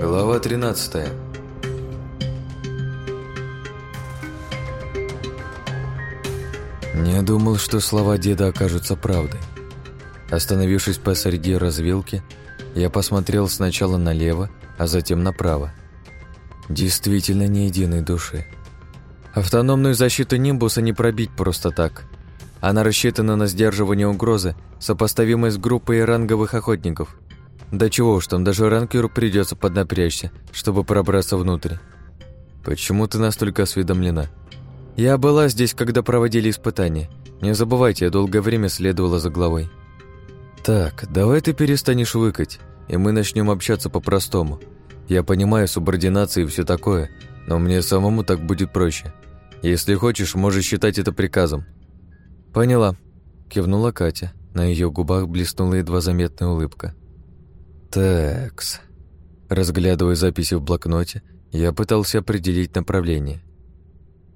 Глава 13 Не думал, что слова деда окажутся правдой. Остановившись посреди развилки, я посмотрел сначала налево, а затем направо. Действительно ни единой души. Автономную защиту Нимбуса не пробить просто так. Она рассчитана на сдерживание угрозы, сопоставимой с группой ранговых охотников. Да чего уж там, даже ранкеру придется поднапрячься, чтобы пробраться внутрь. Почему ты настолько осведомлена? Я была здесь, когда проводили испытания. Не забывайте, я долгое время следовала за главой. Так, давай ты перестанешь выкать, и мы начнем общаться по-простому. Я понимаю субординацию и все такое, но мне самому так будет проще. Если хочешь, можешь считать это приказом. Поняла, кивнула Катя. На ее губах блеснула едва заметная улыбка. Такс. Разглядывая записи в блокноте, я пытался определить направление.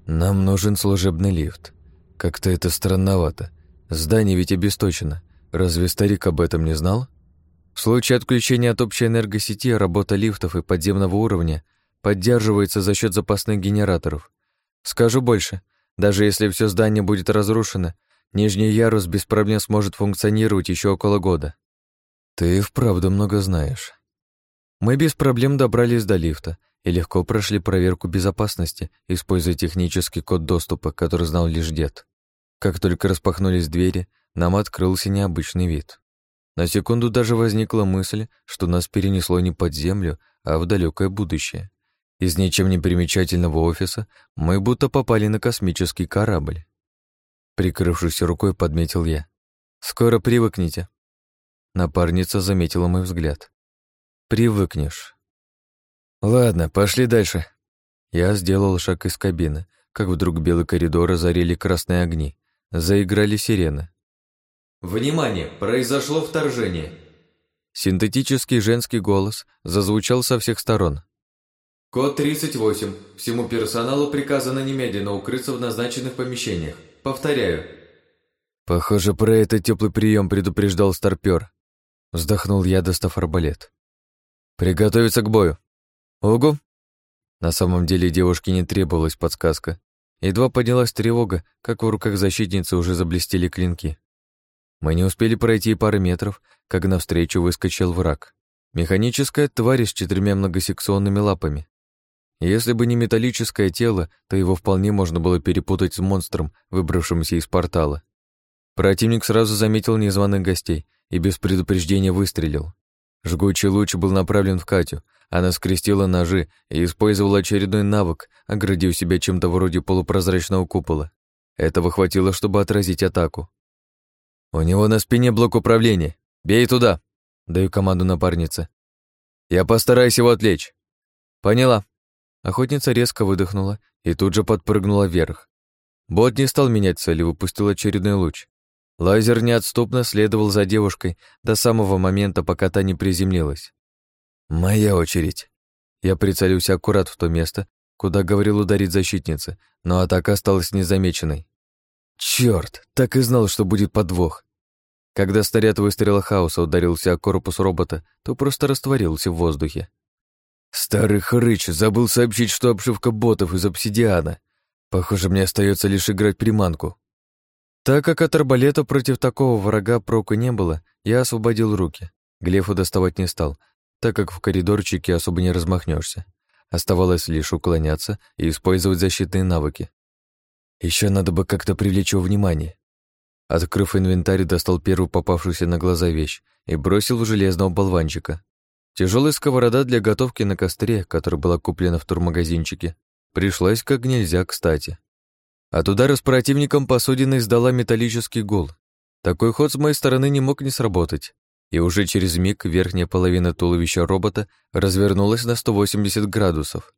Нам нужен служебный лифт. Как-то это странновато. Здание ведь обесточено. Разве старик об этом не знал? В случае отключения от общей энергосети работа лифтов и подземного уровня поддерживается за счет запасных генераторов. Скажу больше, даже если все здание будет разрушено, нижний ярус без проблем сможет функционировать еще около года. Ты вправду много знаешь. Мы без проблем добрались до лифта и легко прошли проверку безопасности, используя технический код доступа, который знал лишь дед. Как только распахнулись двери, нам открылся необычный вид. На секунду даже возникла мысль, что нас перенесло не под землю, а в далекое будущее. Из ничем не примечательного офиса мы будто попали на космический корабль. Прикрывшись рукой, подметил я. «Скоро привыкните». Напарница заметила мой взгляд. «Привыкнешь». «Ладно, пошли дальше». Я сделал шаг из кабины, как вдруг белый коридор озарили красные огни. Заиграли сирены. «Внимание! Произошло вторжение!» Синтетический женский голос зазвучал со всех сторон. Код 38. Всему персоналу приказано немедленно укрыться в назначенных помещениях. Повторяю. Похоже, про этот теплый прием предупреждал старпер. Вздохнул я, достав арбалет. Приготовиться к бою. Ого! На самом деле девушке не требовалась подсказка. Едва поднялась тревога, как в руках защитницы уже заблестели клинки. Мы не успели пройти и пары метров, как навстречу выскочил враг. Механическая тварь с четырьмя многосекционными лапами. Если бы не металлическое тело, то его вполне можно было перепутать с монстром, выбравшимся из портала. Противник сразу заметил незваных гостей и без предупреждения выстрелил. Жгучий луч был направлен в Катю, она скрестила ножи и использовала очередной навык, оградив себя чем-то вроде полупрозрачного купола. Этого хватило, чтобы отразить атаку. «У него на спине блок управления. Бей туда!» Даю команду напарнице. «Я постараюсь его отвлечь». «Поняла». Охотница резко выдохнула и тут же подпрыгнула вверх. Бот не стал менять цель и выпустил очередной луч. Лазер неотступно следовал за девушкой до самого момента, пока та не приземлилась. «Моя очередь». Я прицелился аккурат в то место, куда говорил ударить защитница, но атака осталась незамеченной. Черт, так и знал, что будет подвох. Когда снаряд выстрела хаоса ударился о корпус робота, то просто растворился в воздухе. Старый хрыч забыл сообщить, что обшивка ботов из обсидиана. Похоже, мне остается лишь играть приманку. Так как от арбалета против такого врага прока не было, я освободил руки. Глефу доставать не стал, так как в коридорчике особо не размахнешься. Оставалось лишь уклоняться и использовать защитные навыки. Еще надо бы как-то привлечь его внимание. Открыв инвентарь, достал первую попавшуюся на глаза вещь и бросил в железного болванчика. Тяжелая сковорода для готовки на костре, которая была куплена в турмагазинчике, пришлась как нельзя кстати. От удара с противником посудина издала металлический гул. Такой ход с моей стороны не мог не сработать, и уже через миг верхняя половина туловища робота развернулась на 180 градусов.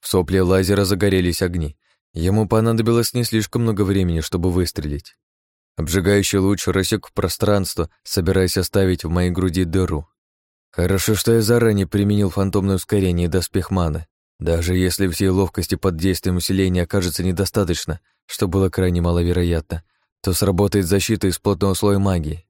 В сопле лазера загорелись огни, Ему понадобилось не слишком много времени, чтобы выстрелить. Обжигающий луч рассек пространство, собираясь оставить в моей груди дыру. Хорошо, что я заранее применил фантомное ускорение и доспех маны. Даже если всей ловкости под действием усиления окажется недостаточно, что было крайне маловероятно, то сработает защита из плотного слоя магии.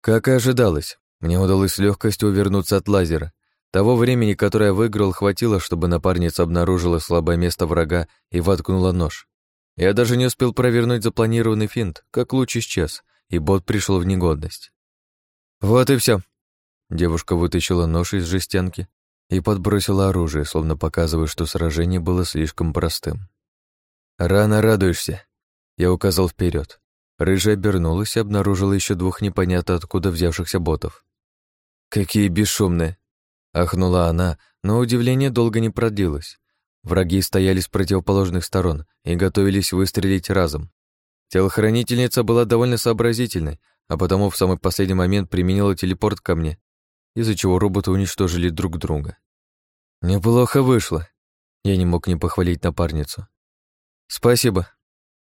Как и ожидалось, мне удалось с легкостью увернуться от лазера. Того времени, которое я выиграл, хватило, чтобы напарница обнаружила слабое место врага и воткнула нож. Я даже не успел провернуть запланированный финт, как луч исчез, и бот пришел в негодность. Вот и все. Девушка вытащила нож из жестянки и подбросила оружие, словно показывая, что сражение было слишком простым. «Рано радуешься», — я указал вперед. Рыжая обернулась и обнаружила еще двух непонятно откуда взявшихся ботов. «Какие бесшумные!» — ахнула она, но удивление долго не продлилось. Враги стояли с противоположных сторон и готовились выстрелить разом. Телохранительница была довольно сообразительной, а потому в самый последний момент применила телепорт ко мне, из-за чего роботы уничтожили друг друга. Неплохо вышло. Я не мог не похвалить напарницу. Спасибо.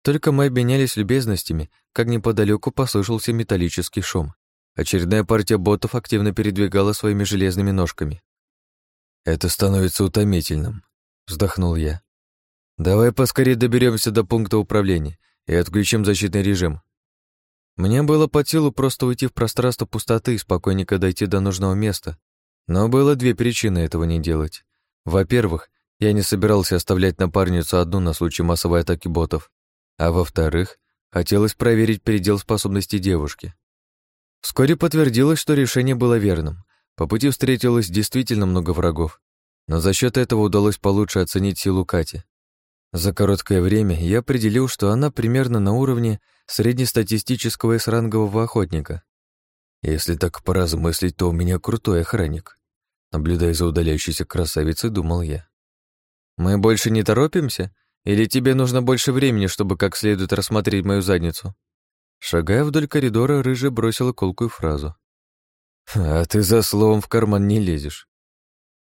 Только мы обменялись любезностями, как неподалеку послышался металлический шум. Очередная партия ботов активно передвигала своими железными ножками. Это становится утомительным вздохнул я. Давай поскорее доберемся до пункта управления и отключим защитный режим. Мне было по силу просто уйти в пространство пустоты и спокойненько дойти до нужного места. Но было две причины этого не делать. Во-первых, я не собирался оставлять напарницу одну на случай массовой атаки ботов. А во-вторых, хотелось проверить предел способностей девушки. Вскоре подтвердилось, что решение было верным. По пути встретилось действительно много врагов, но за счет этого удалось получше оценить силу Кати. За короткое время я определил, что она примерно на уровне среднестатистического эсрангового охотника. Если так поразмыслить, то у меня крутой охранник. Наблюдая за удаляющейся красавицей, думал я. «Мы больше не торопимся? Или тебе нужно больше времени, чтобы как следует рассмотреть мою задницу?» Шагая вдоль коридора, рыжая бросила колкую фразу. «А ты за словом в карман не лезешь.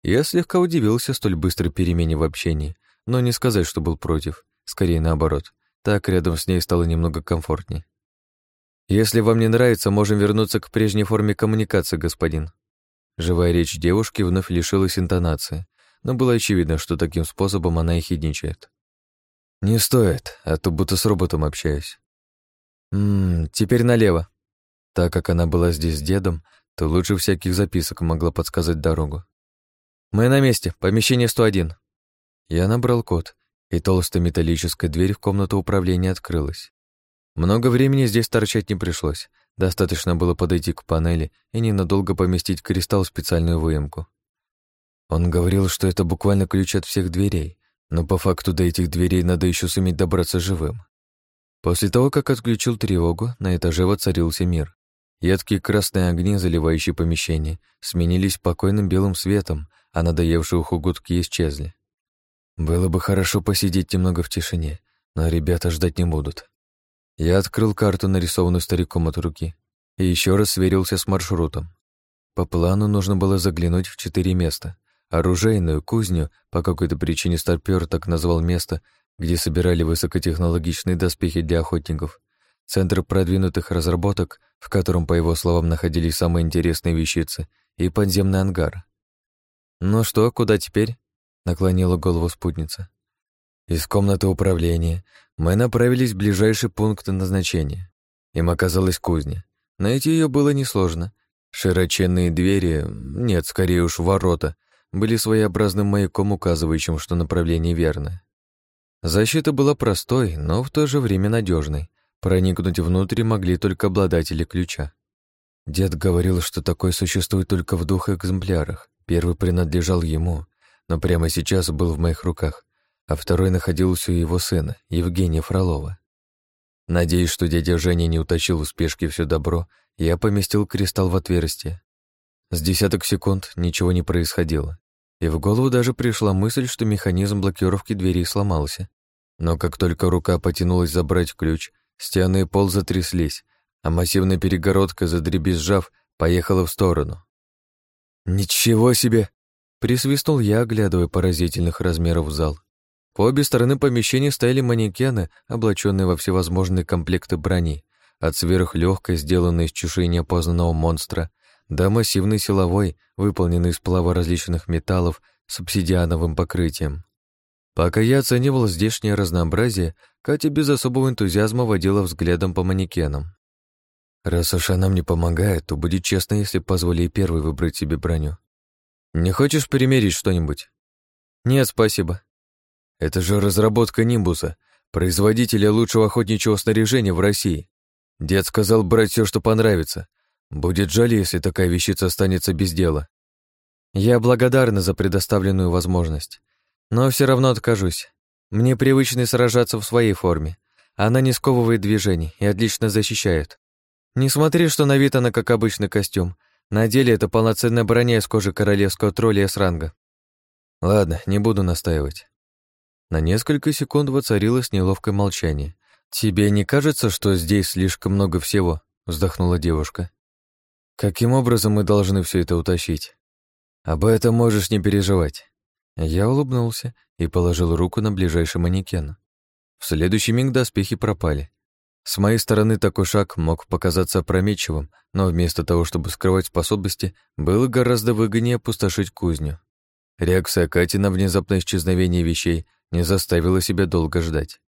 Я слегка удивился столь быстрой перемене в общении, но не сказать, что был против, скорее наоборот. Так рядом с ней стало немного комфортней. «Если вам не нравится, можем вернуться к прежней форме коммуникации, господин». Живая речь девушки вновь лишилась интонации, но было очевидно, что таким способом она и хидничает. «Не стоит, а то будто с роботом общаюсь». «Ммм, теперь налево». Так как она была здесь с дедом, то лучше всяких записок могла подсказать дорогу. «Мы на месте. Помещение 101». Я набрал код, и толстая металлическая дверь в комнату управления открылась. Много времени здесь торчать не пришлось. Достаточно было подойти к панели и ненадолго поместить кристалл в специальную выемку. Он говорил, что это буквально ключ от всех дверей, но по факту до этих дверей надо еще суметь добраться живым. После того, как отключил тревогу, на этаже воцарился мир. Едкие красные огни, заливающие помещение, сменились спокойным белым светом, а надоевшие уху гудки исчезли. Было бы хорошо посидеть немного в тишине, но ребята ждать не будут. Я открыл карту, нарисованную стариком от руки, и еще раз сверился с маршрутом. По плану нужно было заглянуть в четыре места. Оружейную, кузню, по какой-то причине старпёр так назвал место, где собирали высокотехнологичные доспехи для охотников, центр продвинутых разработок, в котором, по его словам, находились самые интересные вещицы, и подземный ангар. «Ну что, куда теперь?» — наклонила голову спутница. Из комнаты управления мы направились в ближайший пункт назначения. Им оказалась кузня. Найти ее было несложно. Широченные двери, нет, скорее уж ворота, были своеобразным маяком, указывающим, что направление верное. Защита была простой, но в то же время надежной. Проникнуть внутрь могли только обладатели ключа. Дед говорил, что такое существует только в двух экземплярах. Первый принадлежал ему, но прямо сейчас был в моих руках, а второй находился у его сына, Евгения Фролова. Надеясь, что дядя Женя не утащил в спешке все добро, я поместил кристалл в отверстие. С десяток секунд ничего не происходило, и в голову даже пришла мысль, что механизм блокировки дверей сломался. Но как только рука потянулась забрать ключ, стены и пол затряслись, а массивная перегородка, задребезжав, поехала в сторону. «Ничего себе!» — присвистнул я, оглядывая поразительных размеров зал. По обе стороны помещения стояли манекены, облаченные во всевозможные комплекты брони, от сверхлегкой, сделанной из чешуи неопознанного монстра, до массивной силовой, выполненной из сплава различных металлов с обсидиановым покрытием. Пока я оценивал здешнее разнообразие, Катя без особого энтузиазма водила взглядом по манекенам. Раз уж она мне помогает, то будет честно, если позволю ей первой выбрать себе броню. Не хочешь примерить что-нибудь? Нет, спасибо. Это же разработка Нимбуса, производителя лучшего охотничьего снаряжения в России. Дед сказал брать все, что понравится. Будет жаль, если такая вещица останется без дела. Я благодарна за предоставленную возможность, но все равно откажусь. Мне привычно сражаться в своей форме. Она не сковывает движений и отлично защищает. Не смотри, что на вид она как обычный костюм. На деле это полноценная броня из кожи королевского тролля с ранга. Ладно, не буду настаивать. На несколько секунд воцарилось неловкое молчание. «Тебе не кажется, что здесь слишком много всего?» — вздохнула девушка. «Каким образом мы должны все это утащить?» «Об этом можешь не переживать». Я улыбнулся и положил руку на ближайший манекен. В следующий миг доспехи пропали. С моей стороны такой шаг мог показаться опрометчивым, но вместо того, чтобы скрывать способности, было гораздо выгоднее опустошить кузню. Реакция Кати на внезапное исчезновение вещей не заставила себя долго ждать.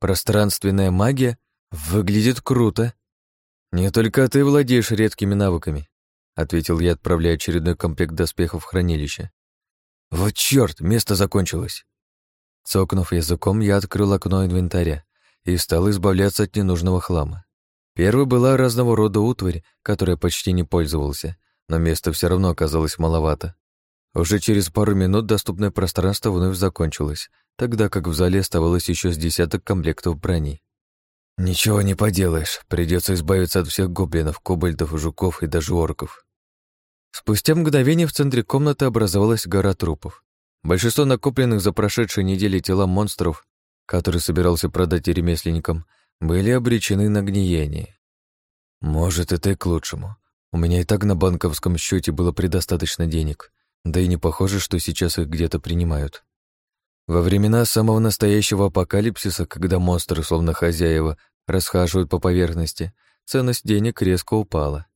Пространственная магия выглядит круто. Не только ты владеешь редкими навыками, ответил я, отправляя очередной комплект доспехов в хранилище. Вот чёрт, место закончилось. Цокнув языком, я открыл окно инвентаря и стал избавляться от ненужного хлама. Первой была разного рода утварь, которой почти не пользовался, но места все равно оказалось маловато. Уже через пару минут доступное пространство вновь закончилось, тогда как в зале оставалось еще с десяток комплектов брони. «Ничего не поделаешь, придется избавиться от всех гоблинов, кобальдов, жуков и даже орков». Спустя мгновение в центре комнаты образовалась гора трупов. Большинство накопленных за прошедшие недели тела монстров, которые собирался продать ремесленникам, были обречены на гниение. Может, это и к лучшему. У меня и так на банковском счете было предостаточно денег, да и не похоже, что сейчас их где-то принимают. Во времена самого настоящего апокалипсиса, когда монстры, словно хозяева, расхаживают по поверхности, ценность денег резко упала.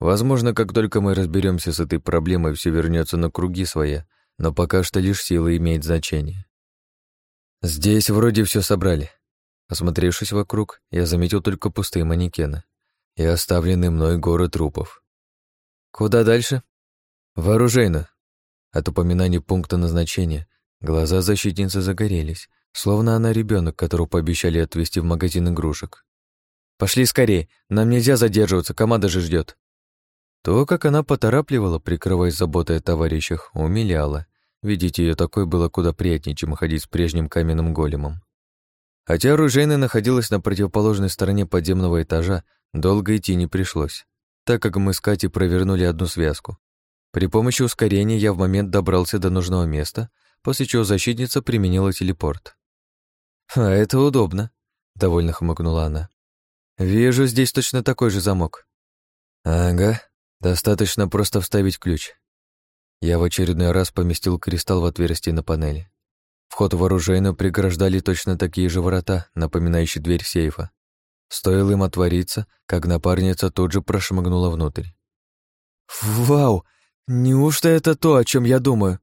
Возможно, как только мы разберемся с этой проблемой, все вернется на круги своя, но пока что лишь сила имеет значение. Здесь вроде все собрали. Осмотревшись вокруг, я заметил только пустые манекены и оставленный мной горы трупов. Куда дальше? Вооружейно. От упоминания пункта назначения глаза защитницы загорелись, словно она ребенок, которого пообещали отвезти в магазин игрушек. «Пошли скорее, нам нельзя задерживаться, команда же ждет. То, как она поторапливала, прикрываясь заботой о товарищах, умиляло. Видеть ее такой было куда приятнее, чем ходить с прежним каменным големом. Хотя оружейная находилась на противоположной стороне подземного этажа, долго идти не пришлось, так как мы с Катей провернули одну связку. При помощи ускорения я в момент добрался до нужного места, после чего защитница применила телепорт. «А это удобно», — довольно хмыкнула она. «Вижу, здесь точно такой же замок». «Ага, достаточно просто вставить ключ». Я в очередной раз поместил кристалл в отверстие на панели. Вход в оружейную преграждали точно такие же ворота, напоминающие дверь сейфа. Стоило им отвориться, как напарница тут же прошмыгнула внутрь. «Вау! «Неужто это то, о чем я думаю?»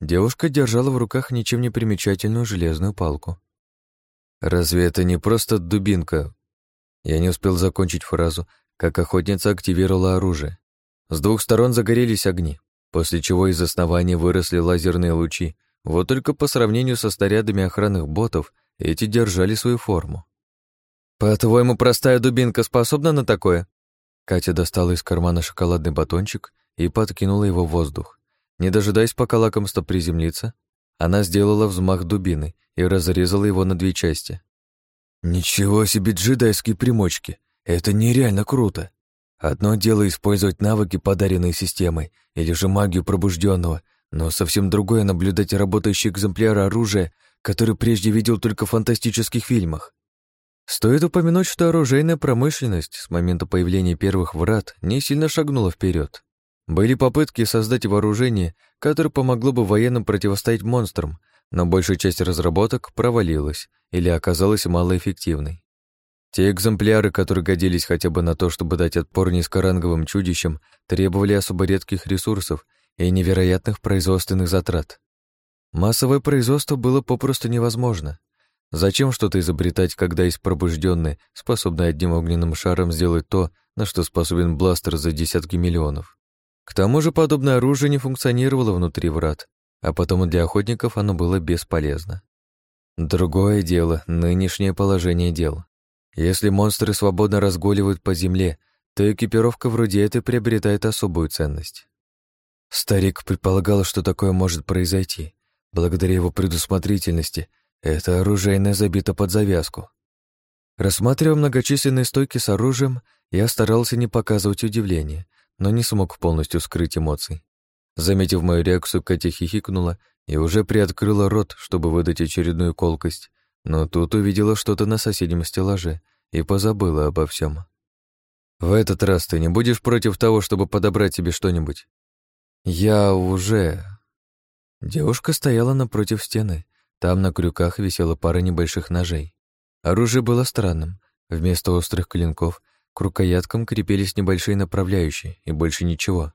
Девушка держала в руках ничем не примечательную железную палку. «Разве это не просто дубинка?» Я не успел закончить фразу, как охотница активировала оружие. С двух сторон загорелись огни, после чего из основания выросли лазерные лучи. Вот только по сравнению со снарядами охранных ботов эти держали свою форму. «По-твоему, простая дубинка способна на такое?» Катя достала из кармана шоколадный батончик и подкинула его в воздух. Не дожидаясь, пока лакомство приземлится, она сделала взмах дубины и разрезала его на две части. «Ничего себе джедайские примочки! Это нереально круто! Одно дело использовать навыки, подаренные системой, или же магию пробужденного, но совсем другое наблюдать работающий экземпляр оружия, который прежде видел только в фантастических фильмах. Стоит упомянуть, что оружейная промышленность с момента появления первых врат не сильно шагнула вперед. Были попытки создать вооружение, которое помогло бы военным противостоять монстрам, но большая часть разработок провалилась или оказалась малоэффективной. Те экземпляры, которые годились хотя бы на то, чтобы дать отпор низкоранговым чудищам, требовали особо редких ресурсов и невероятных производственных затрат. Массовое производство было попросту невозможно. Зачем что-то изобретать, когда есть пробужденный, способный одним огненным шаром сделать то, на что способен бластер за десятки миллионов? К тому же подобное оружие не функционировало внутри врат, а потому для охотников оно было бесполезно. Другое дело — нынешнее положение дел. Если монстры свободно разгуливают по земле, то экипировка вроде этой приобретает особую ценность. Старик предполагал, что такое может произойти. Благодаря его предусмотрительности, это оружейное забито под завязку. Рассматривая многочисленные стойки с оружием, я старался не показывать удивления, но не смог полностью скрыть эмоций. Заметив мою реакцию, Катя хихикнула и уже приоткрыла рот, чтобы выдать очередную колкость, но тут увидела что-то на соседнем стеллаже и позабыла обо всем. «В этот раз ты не будешь против того, чтобы подобрать себе что-нибудь?» «Я уже...» Девушка стояла напротив стены. Там на крюках висела пара небольших ножей. Оружие было странным. Вместо острых клинков к рукояткам крепились небольшие направляющие и больше ничего.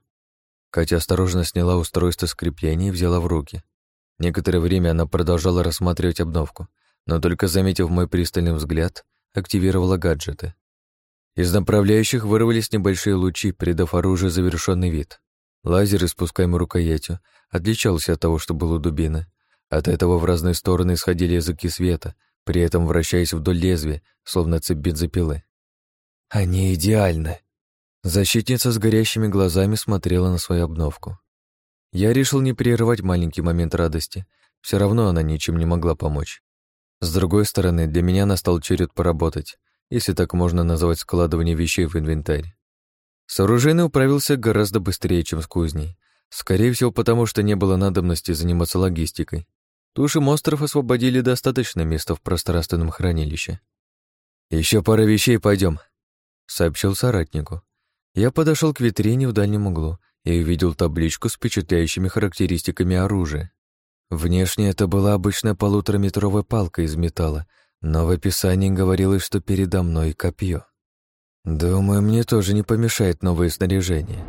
Катя осторожно сняла устройство скрепления и взяла в руки. Некоторое время она продолжала рассматривать обновку, но только заметив мой пристальный взгляд, активировала гаджеты. Из направляющих вырвались небольшие лучи, придав оружию завершенный вид. Лазер, испускаемый рукоятью, отличался от того, что был у дубины. От этого в разные стороны исходили языки света, при этом вращаясь вдоль лезвия, словно цепь бензопилы. «Они идеальны!» Защитница с горящими глазами смотрела на свою обновку. Я решил не прерывать маленький момент радости, все равно она ничем не могла помочь. С другой стороны, для меня настал черед поработать, если так можно назвать складывание вещей в инвентарь. С оружейной управился гораздо быстрее, чем с кузней. Скорее всего, потому что не было надобности заниматься логистикой. Туши монстров освободили достаточно места в пространственном хранилище. Еще пара вещей, пойдем, сообщил соратнику. Я подошел к витрине в дальнем углу и увидел табличку с впечатляющими характеристиками оружия. Внешне это была обычная полутораметровая палка из металла, но в описании говорилось, что передо мной копье. Думаю, мне тоже не помешает новое снаряжение.